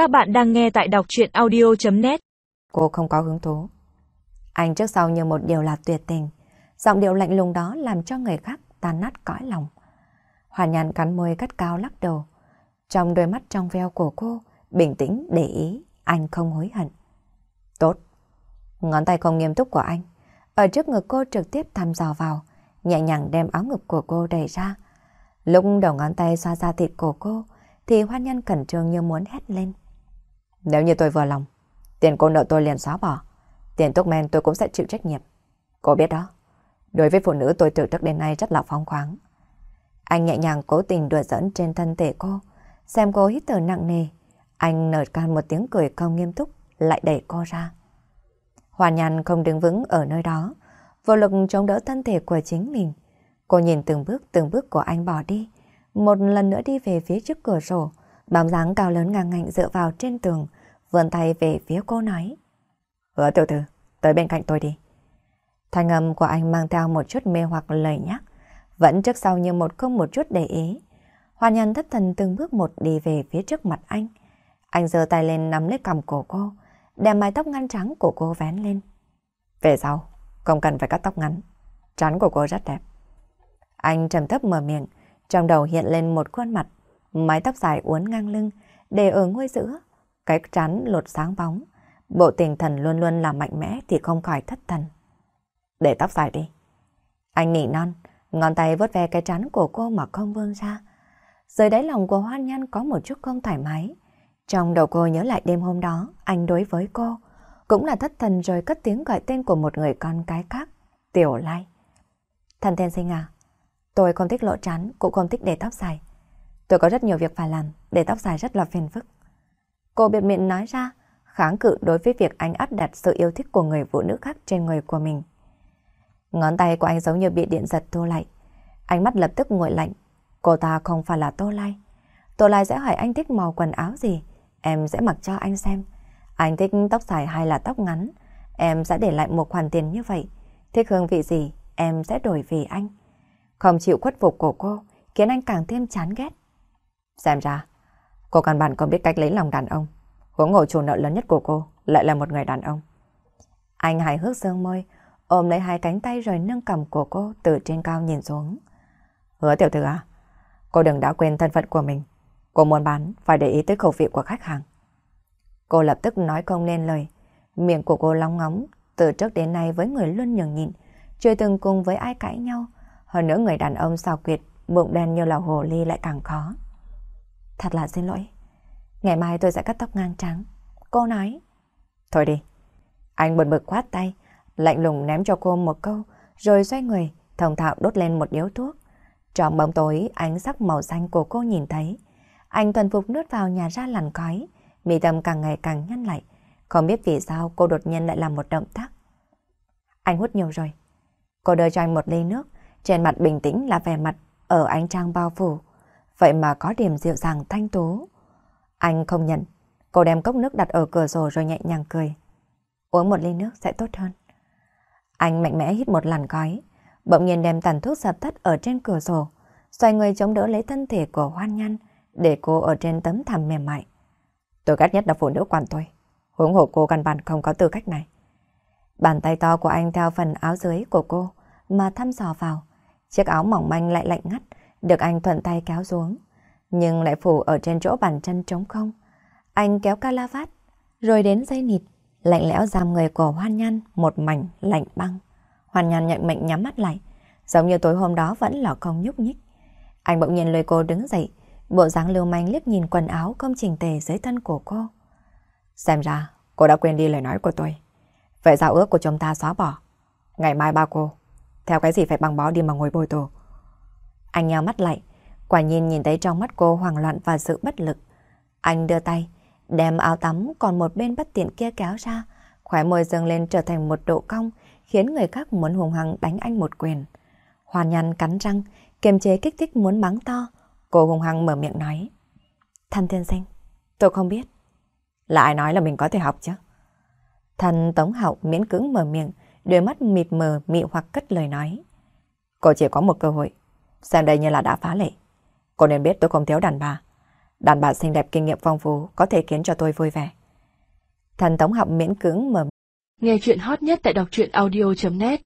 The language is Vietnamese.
Các bạn đang nghe tại đọc chuyện audio.net Cô không có hứng thú. Anh trước sau như một điều là tuyệt tình. Giọng điệu lạnh lùng đó làm cho người khác tan nát cõi lòng. Hoàn nhàn cắn môi cắt cao lắc đầu. Trong đôi mắt trong veo của cô, bình tĩnh để ý, anh không hối hận. Tốt. Ngón tay không nghiêm túc của anh. Ở trước ngực cô trực tiếp thăm dò vào, nhẹ nhàng đem áo ngực của cô đẩy ra. Lúc đầu ngón tay xoa ra thịt của cô, thì hoa nhân cẩn trương như muốn hét lên. Nếu như tôi vừa lòng, tiền cô nợ tôi liền xóa bỏ. Tiền thuốc men tôi cũng sẽ chịu trách nhiệm. Cô biết đó, đối với phụ nữ tôi từ trước đến nay rất là phóng khoáng. Anh nhẹ nhàng cố tình đùa dẫn trên thân thể cô, xem cô hít thở nặng nề. Anh nở can một tiếng cười không nghiêm túc, lại đẩy cô ra. hòa nhàn không đứng vững ở nơi đó, vô lực chống đỡ thân thể của chính mình. Cô nhìn từng bước từng bước của anh bỏ đi, một lần nữa đi về phía trước cửa sổ, bóng dáng cao lớn ngang ngạnh dựa vào trên tường, vươn tay về phía cô nói. Hứa tiểu thư, tới bên cạnh tôi đi. Thanh âm của anh mang theo một chút mê hoặc lời nhắc, vẫn trước sau như một không một chút để ý. Hoa nhân thất thần từng bước một đi về phía trước mặt anh. Anh giơ tay lên nắm lấy cầm cổ cô, đem mái tóc ngăn trắng của cô vén lên. Về sau, không cần phải cắt tóc ngắn. Trán của cô rất đẹp. Anh trầm thấp mở miệng, trong đầu hiện lên một khuôn mặt, mái tóc dài uốn ngang lưng, để ở ngôi giữa, cái trán lột sáng bóng. Bộ tình thần luôn luôn là mạnh mẽ thì không khỏi thất thần. Để tóc dài đi. Anh nỉ non, ngón tay vuốt ve cái trán của cô mà không vương ra. Dưới đáy lòng của hoan nhan có một chút không thoải mái. Trong đầu cô nhớ lại đêm hôm đó, anh đối với cô, cũng là thất thần rồi cất tiếng gọi tên của một người con cái khác, Tiểu Lai. Thần tiên sinh à, tôi không thích lộ trán, cũng không thích để tóc dài. Tôi có rất nhiều việc phải làm, để tóc dài rất là phiền phức. Cô biệt miệng nói ra, kháng cự đối với việc anh áp đặt sự yêu thích của người phụ nữ khác trên người của mình. Ngón tay của anh giống như bị điện giật thu lại. Ánh mắt lập tức nguội lạnh. Cô ta không phải là Tô Lai. Tô Lai sẽ hỏi anh thích màu quần áo gì. Em sẽ mặc cho anh xem. Anh thích tóc dài hay là tóc ngắn. Em sẽ để lại một khoản tiền như vậy. Thích hương vị gì, em sẽ đổi vì anh. Không chịu khuất phục của cô, khiến anh càng thêm chán ghét. Xem ra, cô căn bản không biết cách lấy lòng đàn ông. Huống ngộ chủ nợ lớn nhất của cô lại là một người đàn ông. Anh hài hước dương môi, ôm lấy hai cánh tay rồi nâng cầm của cô từ trên cao nhìn xuống. Hứa tiểu thư à, cô đừng đã quên thân phận của mình. Cô muốn bán, phải để ý tới khẩu vị của khách hàng. Cô lập tức nói không nên lời. Miệng của cô long ngóng, từ trước đến nay với người luôn nhường nhịn, chưa từng cùng với ai cãi nhau. Hơn nữa người đàn ông xào quyệt, bụng đen như là hồ ly lại càng khó. Thật là xin lỗi. Ngày mai tôi sẽ cắt tóc ngang trắng. Cô nói. Thôi đi. Anh bực bực quát tay, lạnh lùng ném cho cô một câu, rồi xoay người, thông thạo đốt lên một điếu thuốc. Trong bóng tối, ánh sắc màu xanh của cô nhìn thấy. Anh thuần phục nuốt vào nhà ra làn khói, mì tâm càng ngày càng nhăn lại. Không biết vì sao cô đột nhiên lại làm một động tác. Anh hút nhiều rồi. Cô đưa cho anh một ly nước, trên mặt bình tĩnh là vẻ mặt ở ánh trăng bao phủ. Vậy mà có điểm dịu dàng thanh tú. Anh không nhận. Cô đem cốc nước đặt ở cửa sổ rồi nhẹ nhàng cười. Uống một ly nước sẽ tốt hơn. Anh mạnh mẽ hít một làn khói, bỗng nhiên đem tàn thuốc dập tắt ở trên cửa sổ, xoay người chống đỡ lấy thân thể của Hoan nhăn để cô ở trên tấm thảm mềm mại. Tôi ghét nhất là phụ nữ quản tôi. Huống hộ cô căn bản không có tư cách này. Bàn tay to của anh theo phần áo dưới của cô mà thăm dò vào. Chiếc áo mỏng manh lại lạnh ngắt, được anh thuận tay kéo xuống. Nhưng lại phủ ở trên chỗ bàn chân trống không. Anh kéo calavat, rồi đến dây nịt, lạnh lẽo giam người của Hoan Nhan một mảnh lạnh băng. Hoan Nhan nhận mệnh nhắm mắt lại, giống như tối hôm đó vẫn là không nhúc nhích. Anh bỗng nhiên lôi cô đứng dậy, bộ dáng lưu manh liếc nhìn quần áo không chỉnh tề dưới thân của cô. Xem ra, cô đã quên đi lời nói của tôi. Vậy giao ước của chúng ta xóa bỏ. Ngày mai ba cô, theo cái gì phải băng bó đi mà ngồi bồi tù. Anh nheo mắt lại, quả nhiên nhìn thấy trong mắt cô hoảng loạn và sự bất lực. Anh đưa tay, đem áo tắm còn một bên bất tiện kia kéo ra, khóe môi dâng lên trở thành một độ cong, khiến người khác muốn hùng hăng đánh anh một quyền. Hoàn nhăn cắn răng, kiềm chế kích thích muốn mắng to. Cô hùng hăng mở miệng nói. Thanh thiên sinh, tôi không biết. Là ai nói là mình có thể học chứ? Thần Tống Hậu miễn cưỡng mở miệng, đôi mắt mịt mờ mị hoặc cất lời nói. Cô chỉ có một cơ hội, xem đây như là đã phá lệ. Cô nên biết tôi không thiếu đàn bà. Đàn bà xinh đẹp kinh nghiệm phong phú, có thể khiến cho tôi vui vẻ. Thần Tống Học miễn cưỡng mở. Nghe chuyện hot nhất tại đọc truyện audio.net